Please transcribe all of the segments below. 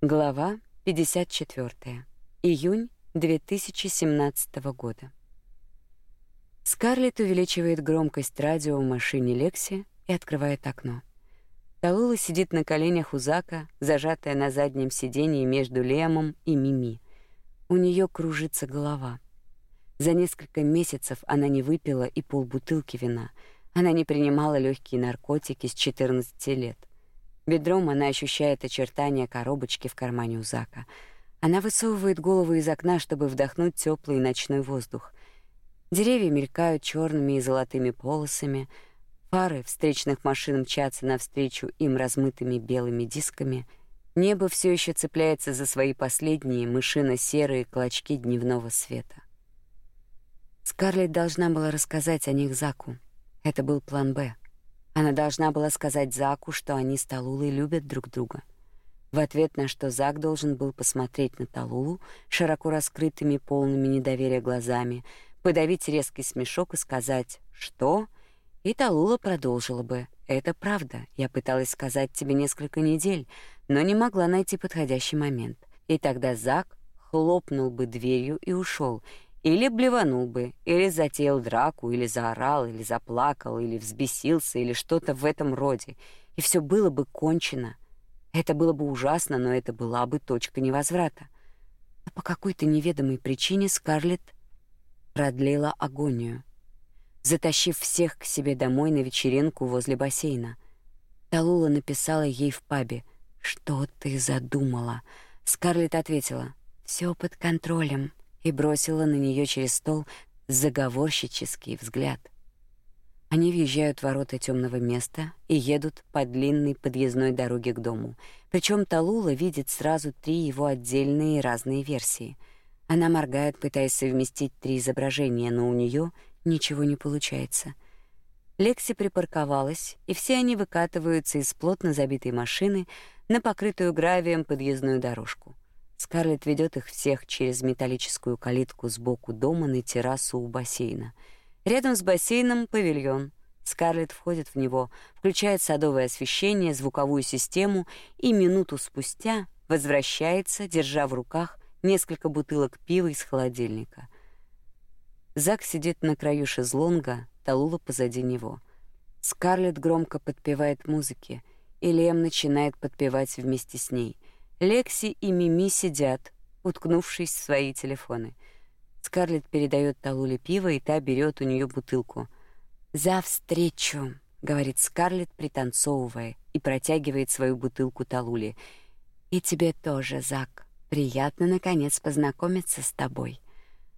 Глава 54. Июнь 2017 года. Скарлетт увеличивает громкость радио в машине Лекси и открывает окно. Талула сидит на коленях у Зака, зажатая на заднем сиденье между Лемом и Мими. У нее кружится голова. За несколько месяцев она не выпила и полбутылки вина. Она не принимала легкие наркотики с 14 лет. Бедром она ощущает очертания коробочки в кармане у Зака. Она высовывает голову из окна, чтобы вдохнуть теплый ночной воздух. Деревья мелькают черными и золотыми полосами, фары встречных машин мчатся навстречу им размытыми белыми дисками. Небо все еще цепляется за свои последние мышино-серые клочки дневного света. Скарлетт должна была рассказать о них Заку. Это был план «Б». Она должна была сказать Заку, что они с Талулой любят друг друга. В ответ на что Зак должен был посмотреть на Талулу широко раскрытыми, полными недоверия глазами, подавить резкий смешок и сказать «Что?», и Талула продолжила бы «Это правда, я пыталась сказать тебе несколько недель, но не могла найти подходящий момент». И тогда Зак хлопнул бы дверью и ушел, или блеванул бы, или затеял драку, или заорал, или заплакал, или взбесился, или что-то в этом роде. И все было бы кончено. Это было бы ужасно, но это была бы точка невозврата. Но по какой-то неведомой причине Скарлетт продлила агонию, затащив всех к себе домой на вечеринку возле бассейна. Талула написала ей в пабе: "Что ты задумала?" Скарлетт ответила: "Все под контролем" и бросила на нее через стол заговорщический взгляд. Они въезжают в ворота темного места и едут по длинной подъездной дороге к дому. Причем Талула видит сразу три его отдельные разные версии. Она моргает, пытаясь совместить три изображения, но у нее ничего не получается. Лекси припарковалась, и все они выкатываются из плотно забитой машины на покрытую гравием подъездную дорожку. Скарлетт ведет их всех через металлическую калитку сбоку дома на террасу у бассейна. Рядом с бассейном павильон. Скарлетт входит в него, включает садовое освещение, звуковую систему и минуту спустя возвращается, держа в руках несколько бутылок пива из холодильника. Зак сидит на краю шезлонга, Талула позади него. Скарлетт громко подпевает музыке, и Лем начинает подпевать вместе с ней — Лекси и Мими сидят, уткнувшись в свои телефоны. Скарлетт передает Талуле пиво, и та берет у нее бутылку. «За встречу!» — говорит Скарлетт, пританцовывая, и протягивает свою бутылку Талуле. «И тебе тоже, Зак. Приятно, наконец, познакомиться с тобой».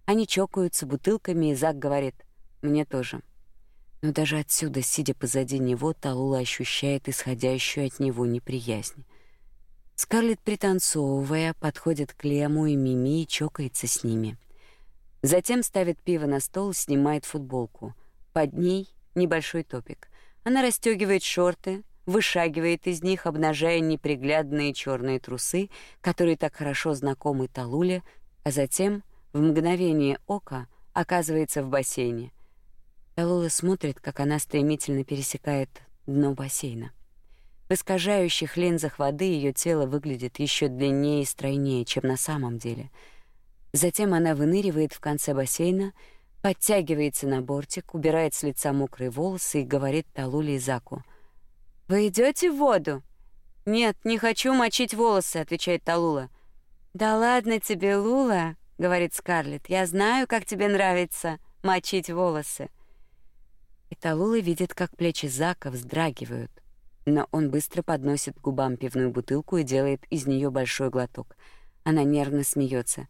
Они чокаются бутылками, и Зак говорит «Мне тоже». Но даже отсюда, сидя позади него, Талула ощущает исходящую от него неприязнь. Скарлетт, пританцовывая, подходит к Лему и Мими и чокается с ними. Затем ставит пиво на стол снимает футболку. Под ней небольшой топик. Она расстегивает шорты, вышагивает из них, обнажая неприглядные черные трусы, которые так хорошо знакомы Талуле, а затем в мгновение ока оказывается в бассейне. Талула смотрит, как она стремительно пересекает дно бассейна. В искажающих линзах воды ее тело выглядит еще длиннее и стройнее, чем на самом деле. Затем она выныривает в конце бассейна, подтягивается на бортик, убирает с лица мокрые волосы и говорит Талуле и Заку. «Вы идете в воду?» «Нет, не хочу мочить волосы», — отвечает Талула. «Да ладно тебе, Лула», — говорит Скарлетт. «Я знаю, как тебе нравится мочить волосы». И Талула видит, как плечи Зака вздрагивают но он быстро подносит к губам пивную бутылку и делает из нее большой глоток. Она нервно смеется.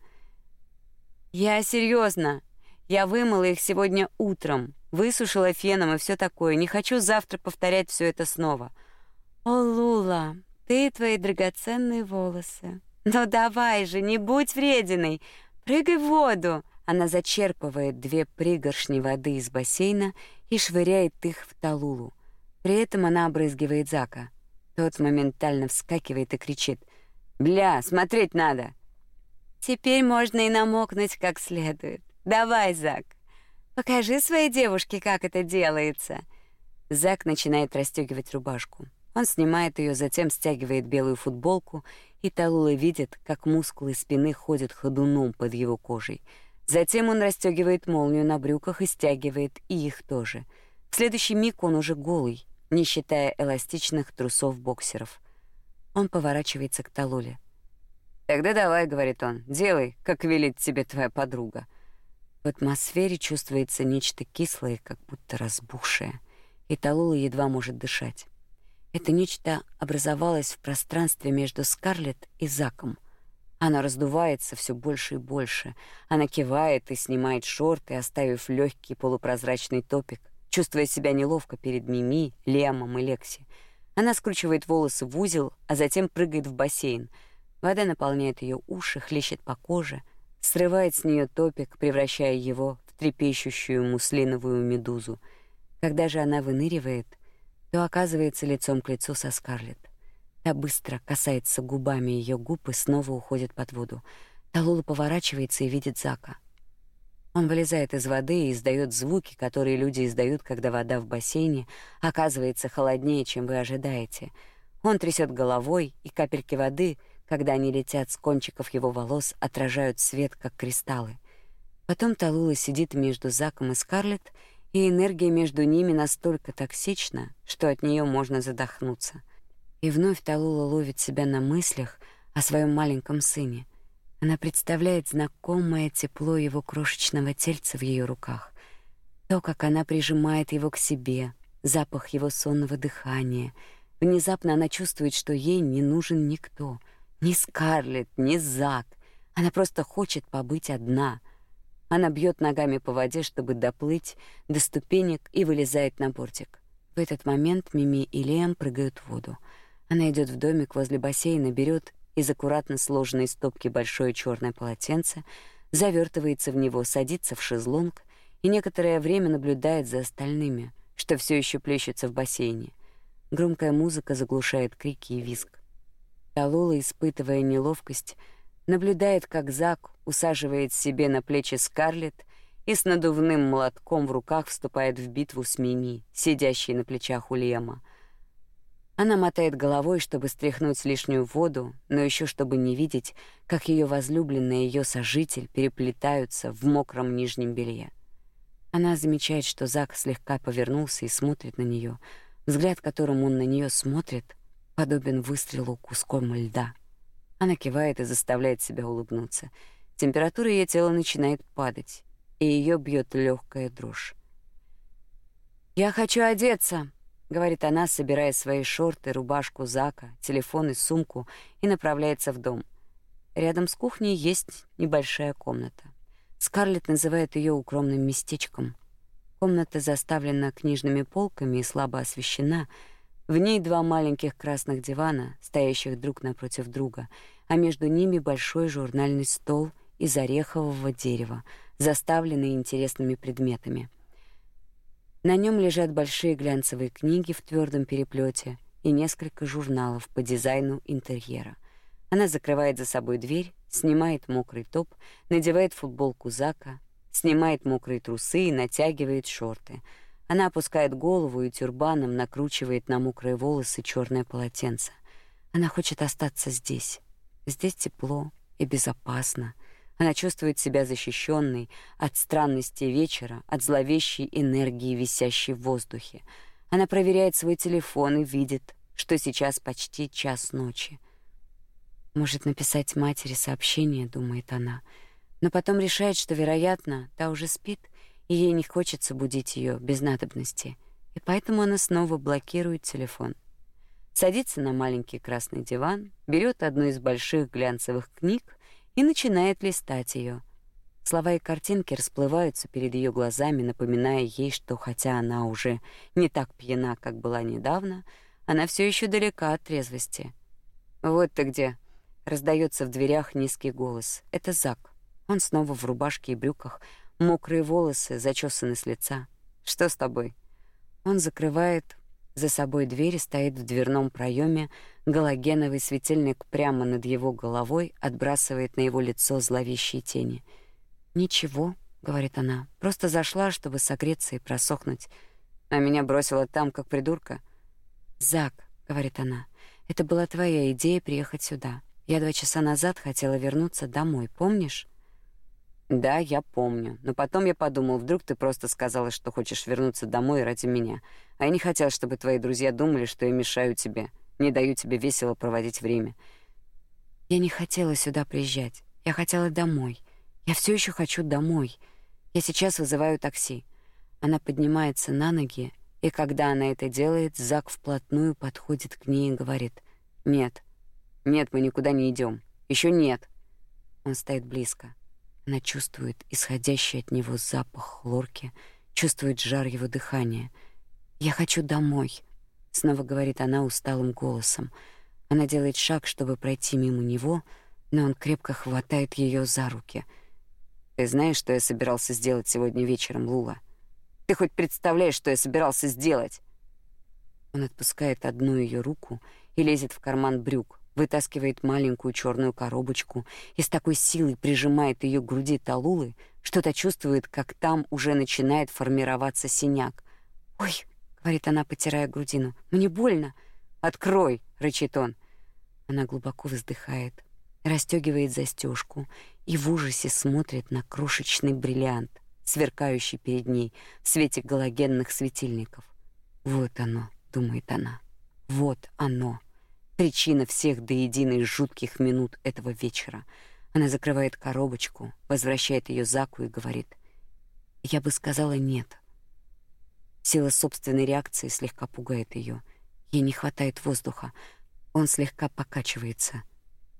Я серьезно. Я вымыла их сегодня утром, высушила феном и все такое. Не хочу завтра повторять все это снова. О, Лула, ты и твои драгоценные волосы. Ну давай же, не будь врединой. Прыгай в воду. Она зачерпывает две пригоршни воды из бассейна и швыряет их в Талулу. При этом она обрызгивает Зака. Тот моментально вскакивает и кричит: "Бля, смотреть надо!" Теперь можно и намокнуть как следует. Давай, Зак. Покажи своей девушке, как это делается. Зак начинает расстегивать рубашку. Он снимает ее, затем стягивает белую футболку, и Талула видит, как мускулы спины ходят ходуном под его кожей. Затем он расстегивает молнию на брюках и стягивает и их тоже. В следующий миг он уже голый, не считая эластичных трусов-боксеров. Он поворачивается к Талуле. «Тогда давай», — говорит он, — «делай, как велит тебе твоя подруга». В атмосфере чувствуется нечто кислое, как будто разбухшее, и Талула едва может дышать. Это нечто образовалось в пространстве между Скарлетт и Заком. Она раздувается все больше и больше. Она кивает и снимает шорты, оставив легкий полупрозрачный топик, чувствуя себя неловко перед Мими, Лемом и Лекси. Она скручивает волосы в узел, а затем прыгает в бассейн. Вода наполняет ее уши, хлещет по коже, срывает с нее топик, превращая его в трепещущую муслиновую медузу. Когда же она выныривает — то оказывается лицом к лицу со Скарлетт. Та быстро касается губами ее губ и снова уходит под воду. Талула поворачивается и видит Зака. Он вылезает из воды и издает звуки, которые люди издают, когда вода в бассейне оказывается холоднее, чем вы ожидаете. Он трясет головой, и капельки воды, когда они летят с кончиков его волос, отражают свет, как кристаллы. Потом Талула сидит между Заком и Скарлетт и энергия между ними настолько токсична, что от нее можно задохнуться. И вновь Талула ловит себя на мыслях о своем маленьком сыне. Она представляет знакомое тепло его крошечного тельца в ее руках, то, как она прижимает его к себе, запах его сонного дыхания. Внезапно она чувствует, что ей не нужен никто, ни Скарлетт, ни Зак. Она просто хочет побыть одна — она бьет ногами по воде, чтобы доплыть до ступенек и вылезает на бортик. В этот момент Мими и Лиам прыгают в воду. Она идет в домик возле бассейна, берет из аккуратно сложенной стопки большое черное полотенце, завертывается в него, садится в шезлонг и некоторое время наблюдает за остальными, что все еще плещутся в бассейне. Громкая музыка заглушает крики и визг. Талула, испытывая неловкость, наблюдает, как Зак усаживает себе на плечи Скарлетт и с надувным молотком в руках вступает в битву с Мими, сидящей на плечах у Лема. Она мотает головой, чтобы стряхнуть лишнюю воду, но еще чтобы не видеть, как ее возлюбленный и ее сожитель переплетаются в мокром нижнем белье. Она замечает, что Зак слегка повернулся и смотрит на нее. Взгляд, которым он на нее смотрит, подобен выстрелу куском льда. Она кивает и заставляет себя улыбнуться. Температура ее тела начинает падать, и ее бьет легкая дрожь. «Я хочу одеться», — говорит она, собирая свои шорты, рубашку Зака, телефон и сумку, и направляется в дом. Рядом с кухней есть небольшая комната. Скарлетт называет ее укромным местечком. Комната заставлена книжными полками и слабо освещена — в ней два маленьких красных дивана, стоящих друг напротив друга, а между ними большой журнальный стол из орехового дерева, заставленный интересными предметами. На нем лежат большие глянцевые книги в твердом переплете и несколько журналов по дизайну интерьера. Она закрывает за собой дверь, снимает мокрый топ, надевает футболку Зака, снимает мокрые трусы и натягивает шорты — она опускает голову и тюрбаном накручивает на мокрые волосы черное полотенце. Она хочет остаться здесь. Здесь тепло и безопасно. Она чувствует себя защищенной от странности вечера, от зловещей энергии, висящей в воздухе. Она проверяет свой телефон и видит, что сейчас почти час ночи. Может написать матери сообщение, думает она, но потом решает, что, вероятно, та уже спит и ей не хочется будить ее без надобности, и поэтому она снова блокирует телефон. Садится на маленький красный диван, берет одну из больших глянцевых книг и начинает листать ее. Слова и картинки расплываются перед ее глазами, напоминая ей, что хотя она уже не так пьяна, как была недавно, она все еще далека от трезвости. «Вот ты где!» — раздается в дверях низкий голос. Это Зак. Он снова в рубашке и брюках, Мокрые волосы зачесаны с лица. Что с тобой? Он закрывает за собой дверь стоит в дверном проеме. Галогеновый светильник прямо над его головой отбрасывает на его лицо зловещие тени. «Ничего», — говорит она, — «просто зашла, чтобы согреться и просохнуть. А меня бросила там, как придурка». «Зак», — говорит она. Это была твоя идея приехать сюда. Я два часа назад хотела вернуться домой, помнишь? Да, я помню. Но потом я подумал, вдруг ты просто сказала, что хочешь вернуться домой ради меня. А я не хотел, чтобы твои друзья думали, что я мешаю тебе, не даю тебе весело проводить время. Я не хотела сюда приезжать. Я хотела домой. Я все еще хочу домой. Я сейчас вызываю такси. Она поднимается на ноги, и когда она это делает, Зак вплотную подходит к ней и говорит: "Нет. Нет, мы никуда не идем. Еще нет". Он стоит близко. Она чувствует исходящий от него запах хлорки, чувствует жар его дыхания. «Я хочу домой», — снова говорит она усталым голосом. Она делает шаг, чтобы пройти мимо него, но он крепко хватает ее за руки. «Ты знаешь, что я собирался сделать сегодня вечером, Лула? Ты хоть представляешь, что я собирался сделать?» Он отпускает одну ее руку и лезет в карман брюк, вытаскивает маленькую черную коробочку и с такой силой прижимает ее к груди Талулы, что та чувствует, как там уже начинает формироваться синяк. «Ой!» — говорит она, потирая грудину. «Мне больно!» «Открой!» — рычит он. Она глубоко вздыхает, расстегивает застежку и в ужасе смотрит на крошечный бриллиант, сверкающий перед ней в свете галогенных светильников. «Вот оно!» — думает она. «Вот оно!» Причина всех до единой жутких минут этого вечера. Она закрывает коробочку, возвращает ее Заку и говорит: "Я бы сказала нет". Сила собственной реакции слегка пугает ее. Ей не хватает воздуха. Он слегка покачивается.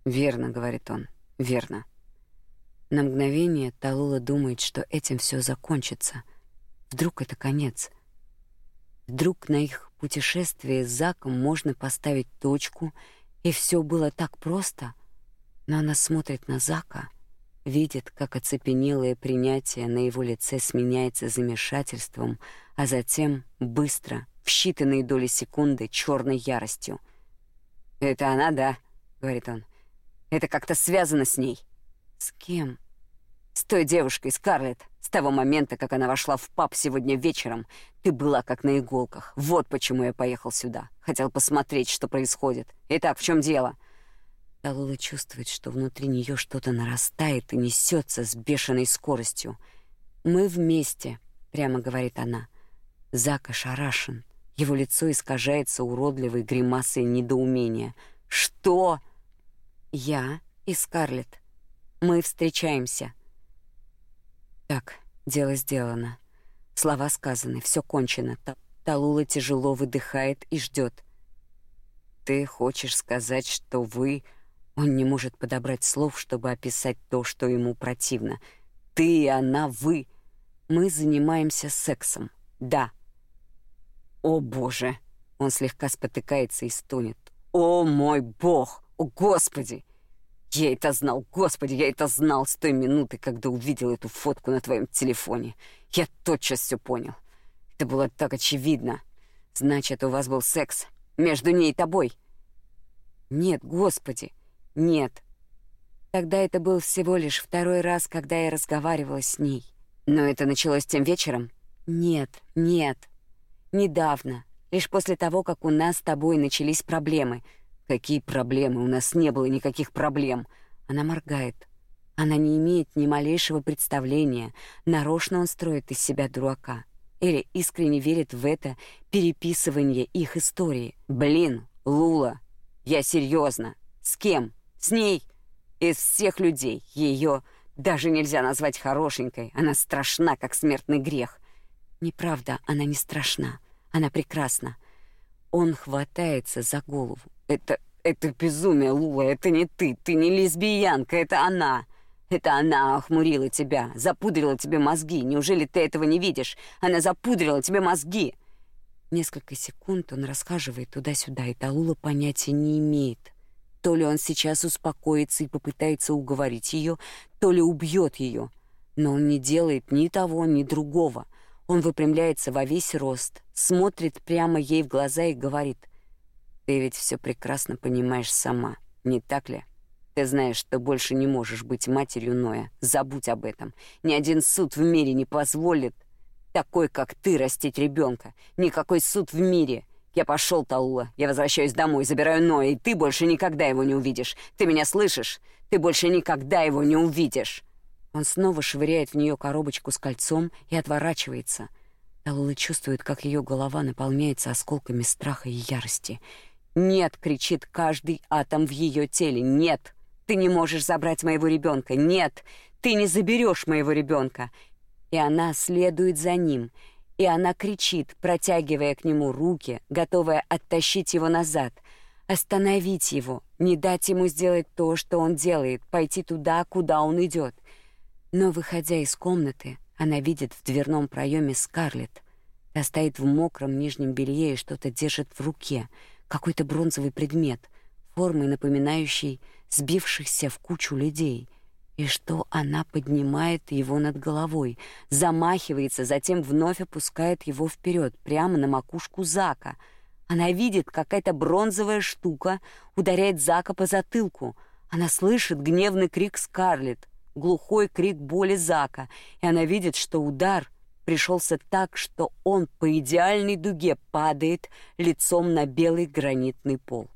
"Верно", говорит он. "Верно". На мгновение Талула думает, что этим все закончится. Вдруг это конец. Вдруг на их путешествии с Заком можно поставить точку, и все было так просто. Но она смотрит на Зака, видит, как оцепенелое принятие на его лице сменяется замешательством, а затем быстро, в считанные доли секунды, черной яростью. «Это она, да?» — говорит он. «Это как-то связано с ней». «С кем?» «С той девушкой, Скарлетт. С того момента, как она вошла в паб сегодня вечером, ты была как на иголках. Вот почему я поехал сюда. Хотел посмотреть, что происходит. Итак, в чем дело?» Талула чувствует, что внутри нее что-то нарастает и несется с бешеной скоростью. «Мы вместе», — прямо говорит она. Зак ошарашен. Его лицо искажается уродливой гримасой недоумения. «Что?» «Я и Скарлетт. Мы встречаемся». Так, дело сделано. Слова сказаны, все кончено. Талула тяжело выдыхает и ждет. Ты хочешь сказать, что вы Он не может подобрать слов, чтобы описать то, что ему противно. Ты она, вы. Мы занимаемся сексом. Да. О, боже. Он слегка спотыкается и стонет. О мой бог. О, господи. Я это знал, господи, я это знал с той минуты, когда увидел эту фотку на твоем телефоне. Я тотчас все понял. Это было так очевидно. Значит, у вас был секс между ней и тобой. Нет, господи, нет. Тогда это был всего лишь второй раз, когда я разговаривала с ней. Но это началось тем вечером? Нет, нет. Недавно, лишь после того, как у нас с тобой начались проблемы — Какие проблемы? У нас не было никаких проблем. Она моргает. Она не имеет ни малейшего представления, нарочно он строит из себя дурака или искренне верит в это переписывание их истории. Блин, Лула, я серьезно. С кем? С ней. Из всех людей ее даже нельзя назвать хорошенькой. Она страшна, как смертный грех. Неправда, она не страшна. Она прекрасна. Он хватается за голову. Это... это безумие, Лула, это не ты. Ты не лесбиянка, это она. Это она охмурила тебя, запудрила тебе мозги. Неужели ты этого не видишь? Она запудрила тебе мозги. Несколько секунд он расхаживает туда-сюда, и Талула понятия не имеет. То ли он сейчас успокоится и попытается уговорить ее, то ли убьет ее. Но он не делает ни того, ни другого. Он выпрямляется во весь рост, смотрит прямо ей в глаза и говорит: ты ведь все прекрасно понимаешь сама, не так ли? Ты знаешь, что больше не можешь быть матерью Ноя. Забудь об этом. Ни один суд в мире не позволит такой, как ты, растить ребенка. Никакой суд в мире. Я пошел, Таула. Я возвращаюсь домой, забираю Ноя, и ты больше никогда его не увидишь. Ты меня слышишь? Ты больше никогда его не увидишь. Он снова швыряет в нее коробочку с кольцом и отворачивается. Талула чувствует, как ее голова наполняется осколками страха и ярости. «Нет!» — кричит каждый атом в ее теле. «Нет! Ты не можешь забрать моего ребенка! Нет! Ты не заберешь моего ребенка!» И она следует за ним. И она кричит, протягивая к нему руки, готовая оттащить его назад, остановить его, не дать ему сделать то, что он делает, пойти туда, куда он идет. Но, выходя из комнаты, она видит в дверном проеме Скарлетт. Та стоит в мокром нижнем белье и что-то держит в руке, какой-то бронзовый предмет, формой напоминающий сбившихся в кучу людей. И что она поднимает его над головой, замахивается, затем вновь опускает его вперед, прямо на макушку Зака. Она видит, какая-то бронзовая штука ударяет Зака по затылку. Она слышит гневный крик Скарлетт глухой крик боли Зака, и она видит, что удар пришелся так, что он по идеальной дуге падает лицом на белый гранитный пол.